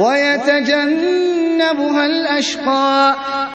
وَيَتَجَنَّبُهَا الْأَشْقَى.